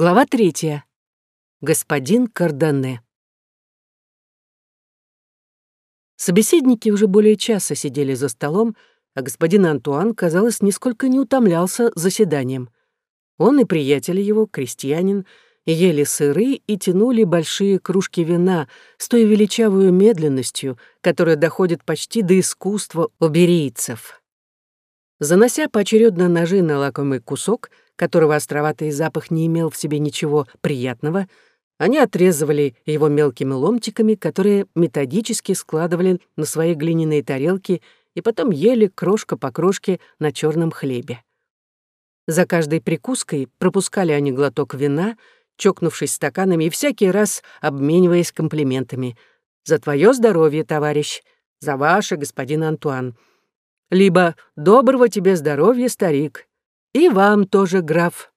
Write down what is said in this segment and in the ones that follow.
Глава третья. Господин Кардане. Собеседники уже более часа сидели за столом, а господин Антуан, казалось, нисколько не утомлялся заседанием. Он и приятели его, крестьянин, ели сыры и тянули большие кружки вина с той величавую медленностью, которая доходит почти до искусства уберийцев. Занося поочередно ножи на лакомый кусок, которого островатый запах не имел в себе ничего приятного, они отрезывали его мелкими ломтиками, которые методически складывали на свои глиняные тарелки и потом ели крошка по крошке на черном хлебе. За каждой прикуской пропускали они глоток вина, чокнувшись стаканами и всякий раз обмениваясь комплиментами. «За твое здоровье, товарищ! За ваше, господин Антуан!» Либо «Доброго тебе здоровья, старик!» «И вам тоже, граф!»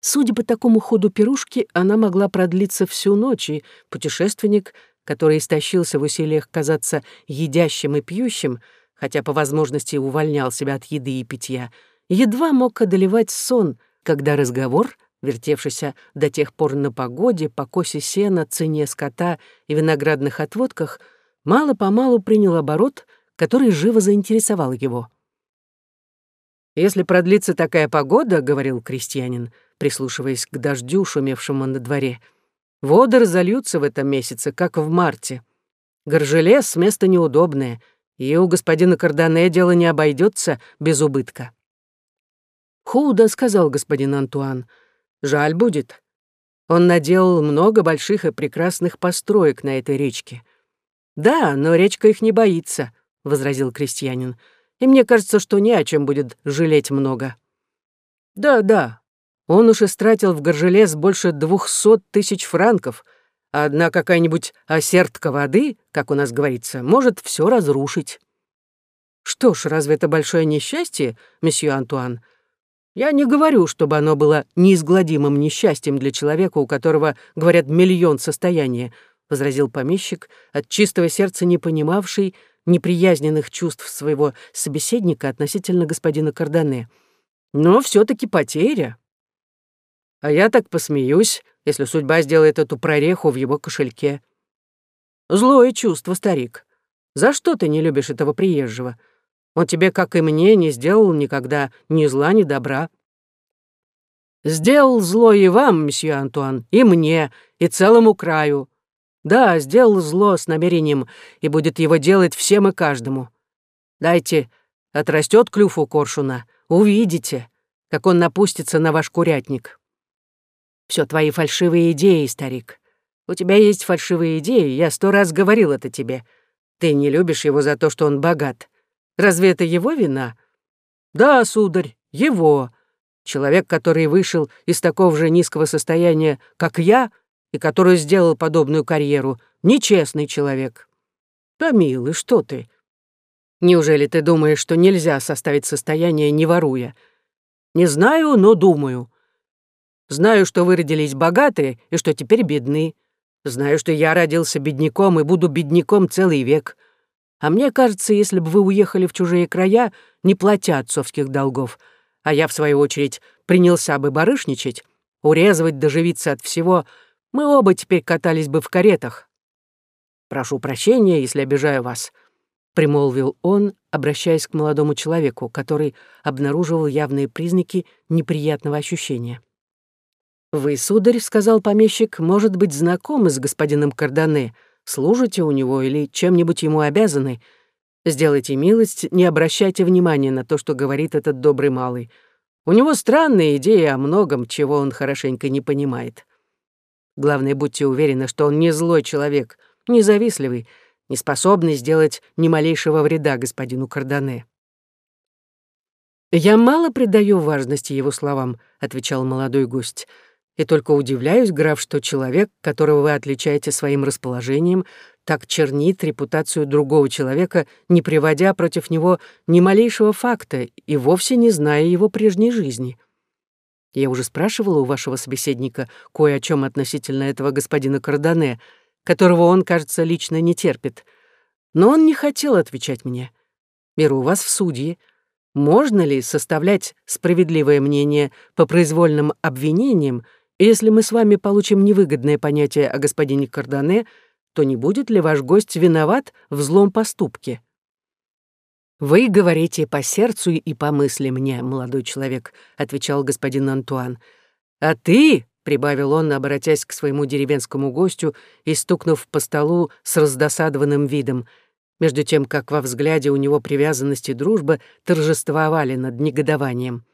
Судя по такому ходу пирушки, она могла продлиться всю ночь, и путешественник, который истощился в усилиях казаться едящим и пьющим, хотя по возможности увольнял себя от еды и питья, едва мог одолевать сон, когда разговор, вертевшийся до тех пор на погоде, покосе сена, цене скота и виноградных отводках, мало-помалу принял оборот, который живо заинтересовал его. «Если продлится такая погода, — говорил крестьянин, — прислушиваясь к дождю, шумевшему на дворе. «Воды разольются в этом месяце, как в марте. Горжелес — место неудобное, и у господина Кардане дело не обойдется без убытка». «Худо», — сказал господин Антуан. «Жаль будет. Он наделал много больших и прекрасных построек на этой речке». «Да, но речка их не боится», — возразил крестьянин. «И мне кажется, что не о чем будет жалеть много». «Да, да, он уж истратил в Горжелес больше двухсот тысяч франков, а одна какая-нибудь осертка воды, как у нас говорится, может все разрушить. Что ж, разве это большое несчастье, месье Антуан? Я не говорю, чтобы оно было неизгладимым несчастьем для человека, у которого, говорят, миллион состояния, возразил помещик, от чистого сердца не понимавший неприязненных чувств своего собеседника относительно господина Кардане. Но все таки потеря. А я так посмеюсь, если судьба сделает эту прореху в его кошельке. Злое чувство, старик. За что ты не любишь этого приезжего? Он тебе, как и мне, не сделал никогда ни зла, ни добра. Сделал зло и вам, месье Антуан, и мне, и целому краю. Да, сделал зло с намерением и будет его делать всем и каждому. Дайте, отрастет клюв у коршуна, увидите, как он напустится на ваш курятник. Все твои фальшивые идеи, старик. У тебя есть фальшивые идеи, я сто раз говорил это тебе. Ты не любишь его за то, что он богат. Разве это его вина? Да, сударь, его. Человек, который вышел из такого же низкого состояния, как я, и который сделал подобную карьеру, нечестный человек. Да, милый, что ты? Неужели ты думаешь, что нельзя составить состояние, не воруя? Не знаю, но думаю. Знаю, что вы родились богатые и что теперь бедны. Знаю, что я родился бедняком и буду бедняком целый век. А мне кажется, если бы вы уехали в чужие края, не платя отцовских долгов, а я, в свою очередь, принялся бы барышничать, урезывать, доживиться от всего, мы оба теперь катались бы в каретах. Прошу прощения, если обижаю вас», — примолвил он, обращаясь к молодому человеку, который обнаруживал явные признаки неприятного ощущения. «Вы, сударь, — сказал помещик, — может быть, знакомы с господином Кардане, служите у него или чем-нибудь ему обязаны. Сделайте милость, не обращайте внимания на то, что говорит этот добрый малый. У него странные идеи о многом, чего он хорошенько не понимает. Главное, будьте уверены, что он не злой человек, не завистливый, не способный сделать ни малейшего вреда господину Кардане». «Я мало придаю важности его словам», — отвечал молодой гость. И только удивляюсь, граф, что человек, которого вы отличаете своим расположением, так чернит репутацию другого человека, не приводя против него ни малейшего факта и вовсе не зная его прежней жизни. Я уже спрашивала у вашего собеседника кое о чем относительно этого господина Кардане, которого он, кажется, лично не терпит. Но он не хотел отвечать мне. Беру вас в судьи. можно ли составлять справедливое мнение по произвольным обвинениям, если мы с вами получим невыгодное понятие о господине Кардане, то не будет ли ваш гость виноват в злом поступке? «Вы говорите по сердцу и по мысли мне, молодой человек», — отвечал господин Антуан. «А ты», — прибавил он, обратясь к своему деревенскому гостю и стукнув по столу с раздосадованным видом, между тем, как во взгляде у него привязанность и дружба торжествовали над негодованием.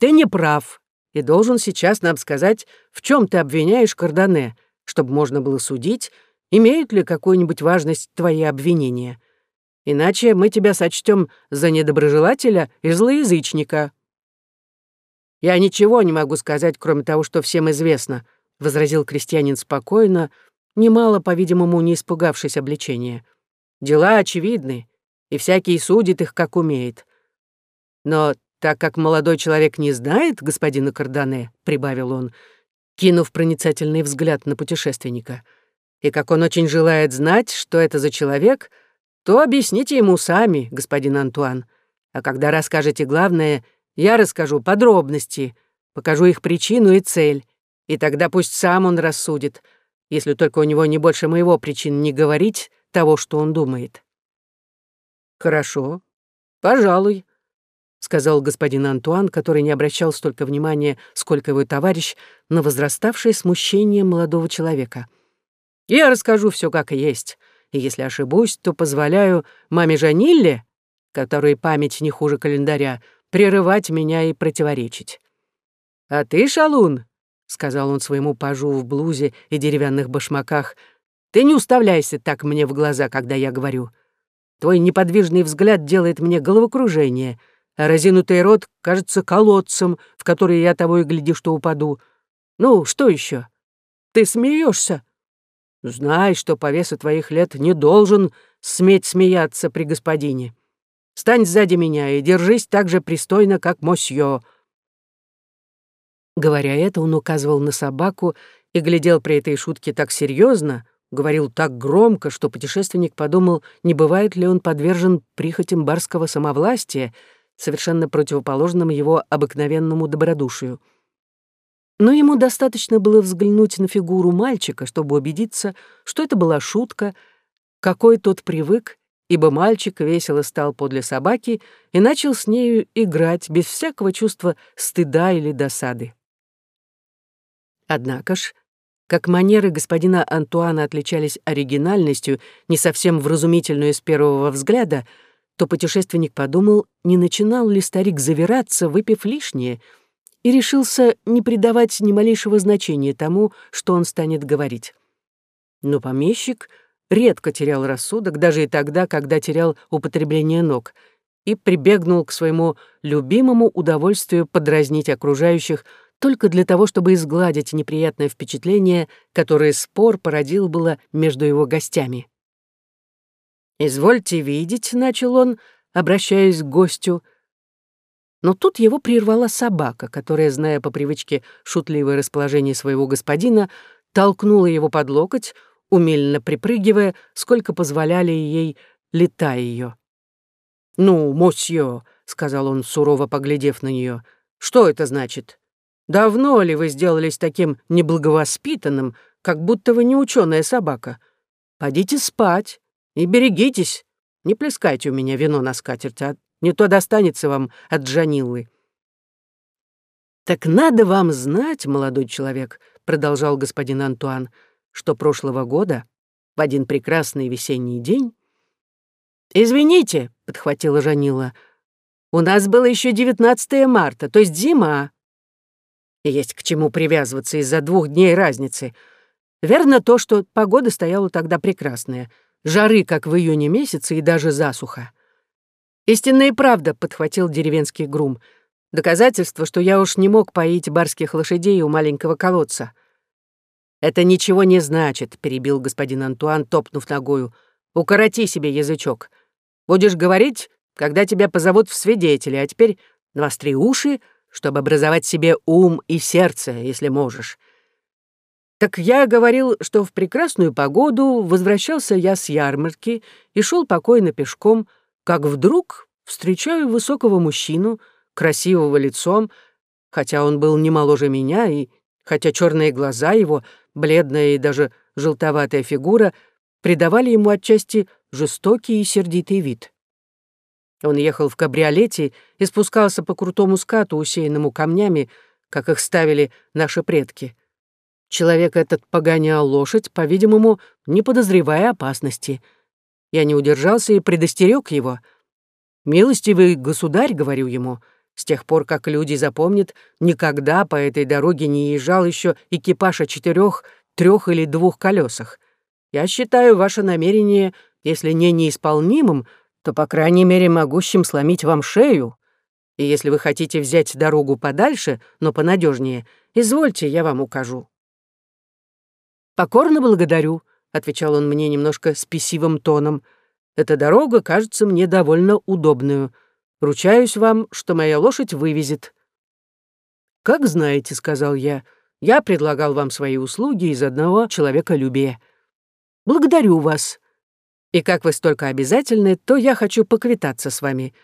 «Ты не прав и должен сейчас нам сказать, в чем ты обвиняешь Кардане, чтобы можно было судить, имеют ли какую-нибудь важность твои обвинения. Иначе мы тебя сочтем за недоброжелателя и злоязычника». «Я ничего не могу сказать, кроме того, что всем известно», — возразил крестьянин спокойно, немало, по-видимому, не испугавшись обличения. «Дела очевидны, и всякий судит их, как умеет. Но так как молодой человек не знает господина Кардане», — прибавил он, кинув проницательный взгляд на путешественника, «и как он очень желает знать, что это за человек», — то объясните ему сами, господин Антуан. А когда расскажете главное, я расскажу подробности, покажу их причину и цель, и тогда пусть сам он рассудит, если только у него не больше моего причин не говорить того, что он думает». «Хорошо, пожалуй», — сказал господин Антуан, который не обращал столько внимания, сколько его товарищ, на возраставшее смущение молодого человека. «Я расскажу все как есть и если ошибусь, то позволяю маме Жанилле, которой память не хуже календаря, прерывать меня и противоречить. «А ты, шалун», — сказал он своему пажу в блузе и деревянных башмаках, «ты не уставляйся так мне в глаза, когда я говорю. Твой неподвижный взгляд делает мне головокружение, а разинутый рот кажется колодцем, в который я того и гляди, что упаду. Ну, что еще? Ты смеешься? Знай, что по весу твоих лет не должен сметь смеяться при господине. Стань сзади меня и держись так же пристойно, как мосье». Говоря это, он указывал на собаку и глядел при этой шутке так серьезно, говорил так громко, что путешественник подумал, не бывает ли он подвержен прихотям барского самовластия, совершенно противоположным его обыкновенному добродушию. Но ему достаточно было взглянуть на фигуру мальчика, чтобы убедиться, что это была шутка, какой тот привык, ибо мальчик весело стал подле собаки и начал с нею играть без всякого чувства стыда или досады. Однако ж, как манеры господина Антуана отличались оригинальностью, не совсем вразумительную с первого взгляда, то путешественник подумал, не начинал ли старик завираться, выпив лишнее — и решился не придавать ни малейшего значения тому, что он станет говорить. Но помещик редко терял рассудок, даже и тогда, когда терял употребление ног, и прибегнул к своему любимому удовольствию подразнить окружающих только для того, чтобы изгладить неприятное впечатление, которое спор породил было между его гостями. «Извольте видеть», — начал он, обращаясь к гостю, — но тут его прервала собака, которая, зная по привычке шутливое расположение своего господина, толкнула его под локоть, умельно припрыгивая, сколько позволяли ей лета ее. «Ну, мосье», — сказал он, сурово поглядев на нее, — «что это значит? Давно ли вы сделались таким неблаговоспитанным, как будто вы не ученая собака? Пойдите спать и берегитесь, не плескайте у меня вино на скатерть, а не то достанется вам от Джаниллы. «Так надо вам знать, молодой человек», — продолжал господин Антуан, «что прошлого года, в один прекрасный весенний день...» «Извините», — подхватила Жанила, «у нас было еще 19 марта, то есть зима. Есть к чему привязываться из-за двух дней разницы. Верно то, что погода стояла тогда прекрасная, жары, как в июне месяце, и даже засуха. «Истинная правда», — подхватил деревенский грум. «Доказательство, что я уж не мог поить барских лошадей у маленького колодца». «Это ничего не значит», — перебил господин Антуан, топнув ногою. «Укороти себе язычок. Будешь говорить, когда тебя позовут в свидетели, а теперь навостри уши, чтобы образовать себе ум и сердце, если можешь». Так я говорил, что в прекрасную погоду возвращался я с ярмарки и шел покойно пешком, как вдруг встречаю высокого мужчину, красивого лицом, хотя он был не моложе меня, и хотя черные глаза его, бледная и даже желтоватая фигура придавали ему отчасти жестокий и сердитый вид. Он ехал в кабриолете и спускался по крутому скату, усеянному камнями, как их ставили наши предки. Человек этот погонял лошадь, по-видимому, не подозревая опасности. Я не удержался и предостерег его. «Милостивый государь», — говорю ему, — «с тех пор, как люди запомнят, никогда по этой дороге не езжал еще экипаж о четырех, трех или двух колесах. Я считаю ваше намерение, если не неисполнимым, то, по крайней мере, могущим сломить вам шею. И если вы хотите взять дорогу подальше, но понадежнее, извольте, я вам укажу». «Покорно благодарю», — отвечал он мне немножко спесивым тоном. «Эта дорога кажется мне довольно удобную. Ручаюсь вам, что моя лошадь вывезет». «Как знаете», — сказал я, — «я предлагал вам свои услуги из одного человеколюбия. Благодарю вас. И как вы столько обязательны, то я хочу поквитаться с вами.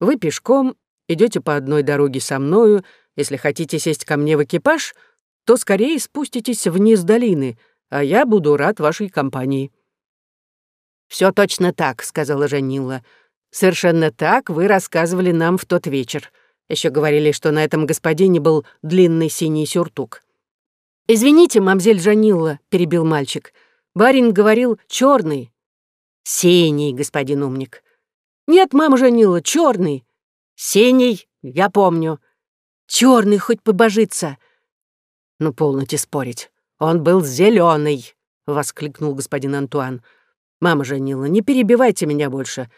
Вы пешком идете по одной дороге со мною. Если хотите сесть ко мне в экипаж, то скорее спуститесь вниз долины, а я буду рад вашей компании». «Все точно так», — сказала Жанила. «Совершенно так вы рассказывали нам в тот вечер. Еще говорили, что на этом господине был длинный синий сюртук». «Извините, мамзель Жанилла», — перебил мальчик. «Барин говорил черный». «Синий, господин умник». «Нет, мама Жанила, черный». «Синий, я помню». «Черный, хоть побожиться». «Ну, полноте спорить. «Он был зеленый, воскликнул господин Антуан. «Мама Жанила, не перебивайте меня больше.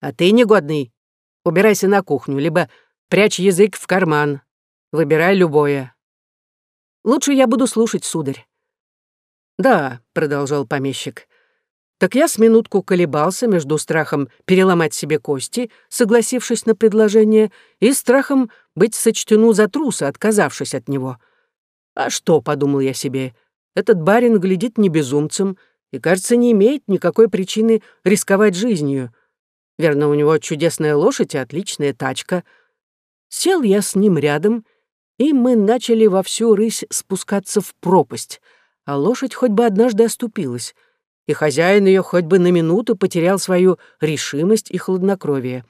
А ты, негодный, убирайся на кухню, либо прячь язык в карман. Выбирай любое». «Лучше я буду слушать, сударь». «Да», — продолжал помещик, — «так я с минутку колебался между страхом переломать себе кости, согласившись на предложение, и страхом быть сочтену за труса, отказавшись от него. А что, — подумал я себе, — этот барин глядит не безумцем и, кажется, не имеет никакой причины рисковать жизнью. Верно, у него чудесная лошадь и отличная тачка. Сел я с ним рядом, и мы начали во всю рысь спускаться в пропасть, а лошадь хоть бы однажды оступилась, и хозяин ее хоть бы на минуту потерял свою решимость и хладнокровие.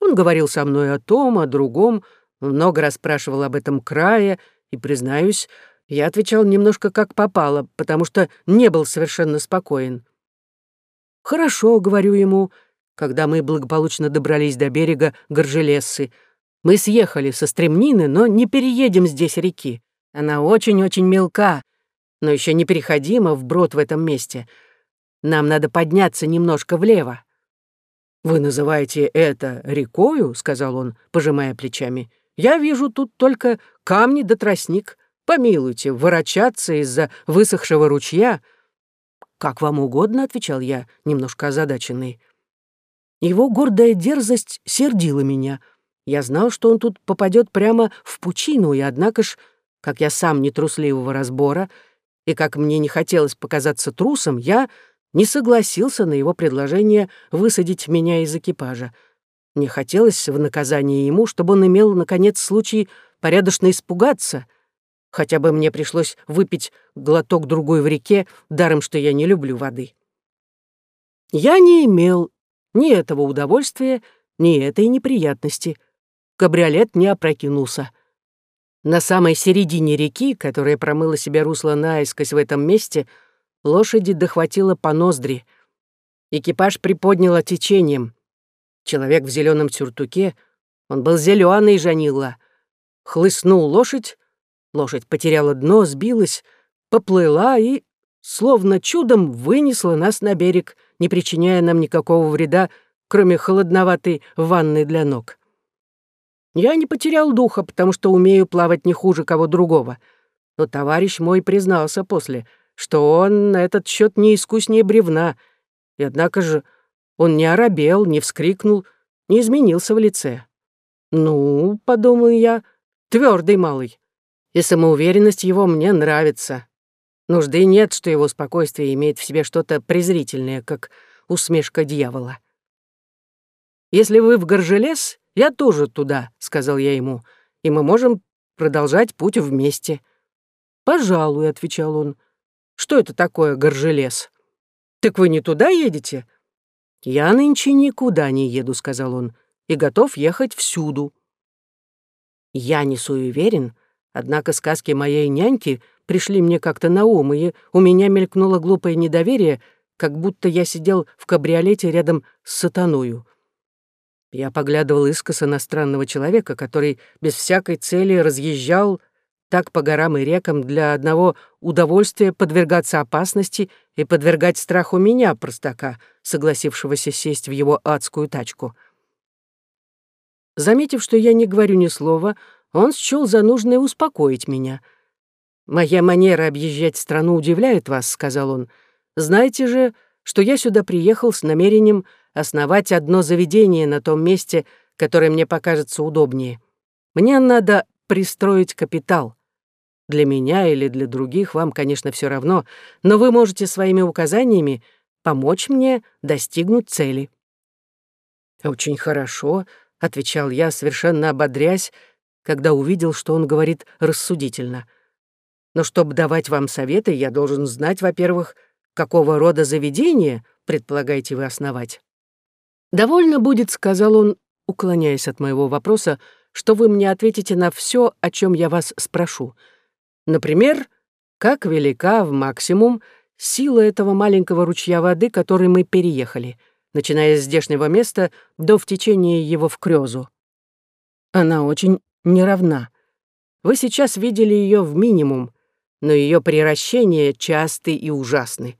Он говорил со мной о том, о другом, много расспрашивал об этом крае, и, признаюсь, я отвечал немножко как попало, потому что не был совершенно спокоен. «Хорошо», — говорю ему, когда мы благополучно добрались до берега Горжелессы. «Мы съехали со стремнины, но не переедем здесь реки. Она очень-очень мелка, но еще непереходима вброд в этом месте. Нам надо подняться немножко влево». «Вы называете это рекою?» — сказал он, пожимая плечами. «Я вижу тут только камни да тростник. Помилуйте, ворочаться из-за высохшего ручья. Как вам угодно, отвечал я, немножко озадаченный. Его гордая дерзость сердила меня. Я знал, что он тут попадет прямо в пучину, и однако ж, как я сам нетрусливого разбора, и как мне не хотелось показаться трусом, я не согласился на его предложение высадить меня из экипажа. Мне хотелось в наказание ему, чтобы он имел, наконец, случай порядочно испугаться — Хотя бы мне пришлось выпить глоток другой в реке, даром что я не люблю воды. Я не имел ни этого удовольствия, ни этой неприятности. Кабриолет не опрокинулся. На самой середине реки, которая промыла себе русло наискось в этом месте, лошади дохватило по ноздри. Экипаж приподняло течением. Человек в зеленом сюртуке, он был зеленый жанила, хлыстнул лошадь, Лошадь потеряла дно, сбилась, поплыла и, словно чудом, вынесла нас на берег, не причиняя нам никакого вреда, кроме холодноватой ванны для ног. Я не потерял духа, потому что умею плавать не хуже кого другого. Но товарищ мой признался после, что он на этот счет не искуснее бревна, и однако же он не оробел, не вскрикнул, не изменился в лице. «Ну, — подумал я, — твердый малый и самоуверенность его мне нравится. Нужды нет, что его спокойствие имеет в себе что-то презрительное, как усмешка дьявола. Если вы в Горжелес, я тоже туда», — сказал я ему, «и мы можем продолжать путь вместе». «Пожалуй», — отвечал он. «Что это такое Горжелес?» «Так вы не туда едете?» «Я нынче никуда не еду», — сказал он, «и готов ехать всюду». Я не суеверен, однако сказки моей няньки пришли мне как-то на ум, и у меня мелькнуло глупое недоверие, как будто я сидел в кабриолете рядом с сатаною. Я поглядывал искоса на странного человека, который без всякой цели разъезжал так по горам и рекам для одного удовольствия подвергаться опасности и подвергать страху меня, простака, согласившегося сесть в его адскую тачку. Заметив, что я не говорю ни слова, он счел за нужное успокоить меня. «Моя манера объезжать страну удивляет вас», — сказал он. «Знаете же, что я сюда приехал с намерением основать одно заведение на том месте, которое мне покажется удобнее. Мне надо пристроить капитал. Для меня или для других вам, конечно, все равно, но вы можете своими указаниями помочь мне достигнуть цели». «Очень хорошо», — отвечал я, совершенно ободрясь, когда увидел, что он говорит рассудительно. «Но чтобы давать вам советы, я должен знать, во-первых, какого рода заведение предполагаете вы основать». «Довольно будет», — сказал он, уклоняясь от моего вопроса, «что вы мне ответите на все, о чем я вас спрошу. Например, как велика в максимум сила этого маленького ручья воды, который мы переехали, начиная с здешнего места до втечения его в Крёзу. Она очень неравна. Вы сейчас видели ее в минимум, но ее приращения часты и ужасны.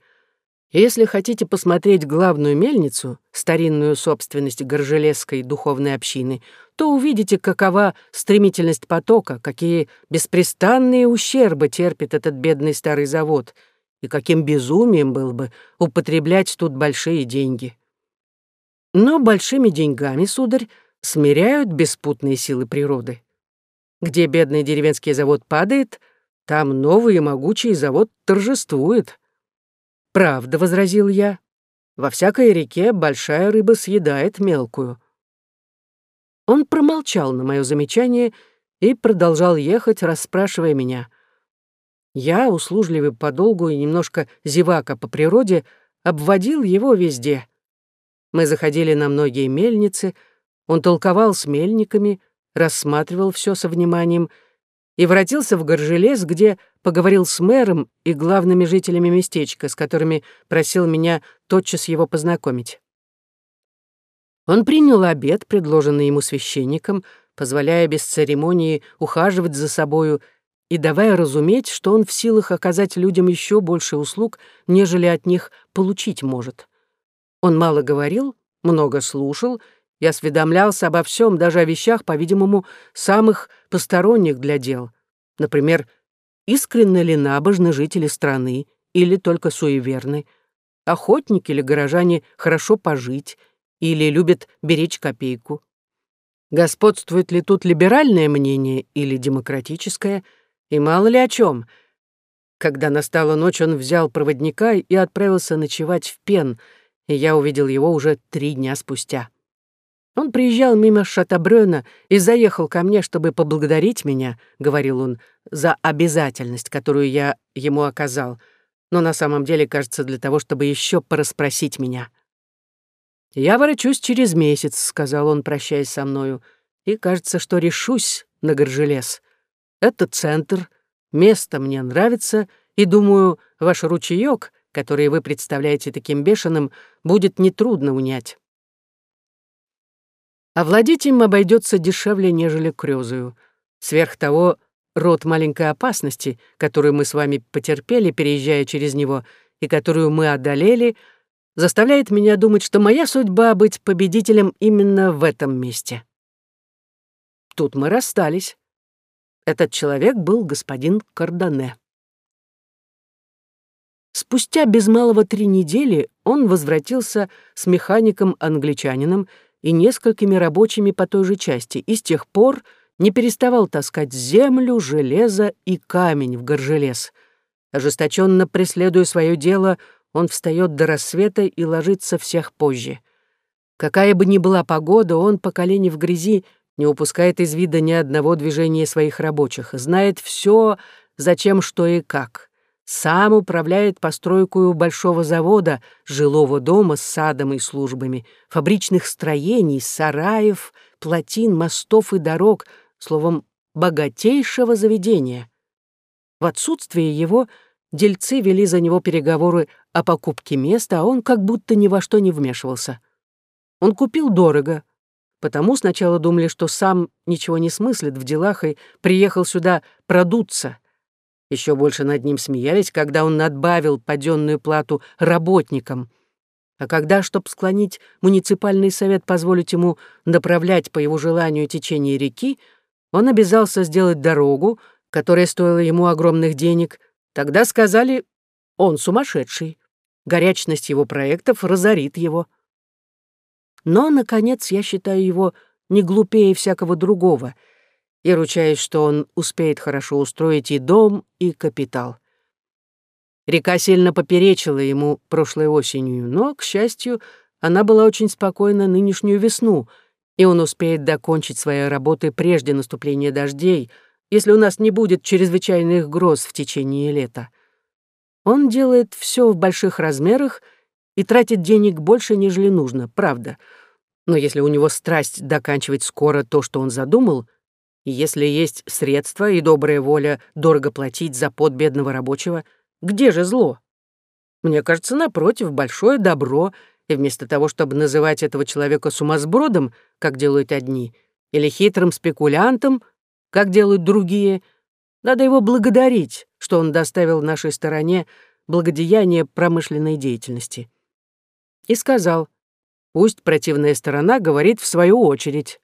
Если хотите посмотреть главную мельницу, старинную собственность Горжелесской духовной общины, то увидите, какова стремительность потока, какие беспрестанные ущербы терпит этот бедный старый завод, и каким безумием было бы употреблять тут большие деньги. Но большими деньгами, сударь, смиряют беспутные силы природы. Где бедный деревенский завод падает, там новый и могучий завод торжествует. «Правда», — возразил я. «Во всякой реке большая рыба съедает мелкую». Он промолчал на мое замечание и продолжал ехать, расспрашивая меня. Я, услужливый подолгу и немножко зевака по природе, обводил его везде. Мы заходили на многие мельницы, он толковал с мельниками, рассматривал все со вниманием — и воротился в Горжелес, где поговорил с мэром и главными жителями местечка, с которыми просил меня тотчас его познакомить. Он принял обед, предложенный ему священником, позволяя без церемонии ухаживать за собою и давая разуметь, что он в силах оказать людям еще больше услуг, нежели от них получить может. Он мало говорил, много слушал — и осведомлялся обо всем, даже о вещах, по-видимому, самых посторонних для дел. Например, искренне ли набожны жители страны или только суеверны, охотники или горожане хорошо пожить или любят беречь копейку. Господствует ли тут либеральное мнение или демократическое, и мало ли о чем. Когда настала ночь, он взял проводника и отправился ночевать в Пен, и я увидел его уже три дня спустя. Он приезжал мимо Шатабрёна и заехал ко мне, чтобы поблагодарить меня, — говорил он, — за обязательность, которую я ему оказал, но на самом деле, кажется, для того, чтобы еще порасспросить меня. «Я ворочусь через месяц», — сказал он, прощаясь со мною, «и кажется, что решусь на Горжелес. Это центр, место мне нравится, и, думаю, ваш ручеёк, который вы представляете таким бешеным, будет нетрудно унять». Овладеть им обойдется дешевле, нежели крёзую. Сверх того, род маленькой опасности, которую мы с вами потерпели, переезжая через него, и которую мы одолели, заставляет меня думать, что моя судьба — быть победителем именно в этом месте. Тут мы расстались. Этот человек был господин Кардане. Спустя без малого три недели он возвратился с механиком-англичанином и несколькими рабочими по той же части, и с тех пор не переставал таскать землю, железо и камень в горжелес. Ожесточенно преследуя свое дело, он встает до рассвета и ложится всех позже. Какая бы ни была погода, он по колени в грязи не упускает из вида ни одного движения своих рабочих, знает все, зачем, что и как. Сам управляет постройкой большого завода, жилого дома с садом и службами, фабричных строений, сараев, плотин, мостов и дорог, словом, богатейшего заведения. В отсутствие его дельцы вели за него переговоры о покупке места, а он как будто ни во что не вмешивался. Он купил дорого, потому сначала думали, что сам ничего не смыслит в делах и приехал сюда продуться. Еще больше над ним смеялись, когда он надбавил паденную плату работникам. А когда, чтобы склонить муниципальный совет позволить ему направлять по его желанию течение реки, он обязался сделать дорогу, которая стоила ему огромных денег, тогда сказали, он сумасшедший. Горячность его проектов разорит его. Но, наконец, я считаю его не глупее всякого другого и ручаюсь, что он успеет хорошо устроить и дом, и капитал. Река сильно поперечила ему прошлой осенью, но, к счастью, она была очень спокойна нынешнюю весну, и он успеет докончить свои работы прежде наступления дождей, если у нас не будет чрезвычайных гроз в течение лета. Он делает все в больших размерах — и тратит денег больше, нежели нужно, правда. Но если у него страсть доканчивать скоро то, что он задумал, и если есть средства и добрая воля дорого платить за пот бедного рабочего, где же зло? Мне кажется, напротив, большое добро, и вместо того, чтобы называть этого человека сумасбродом, как делают одни, или хитрым спекулянтом, как делают другие, надо его благодарить, что он доставил нашей стороне благодеяние промышленной деятельности и сказал, пусть противная сторона говорит в свою очередь.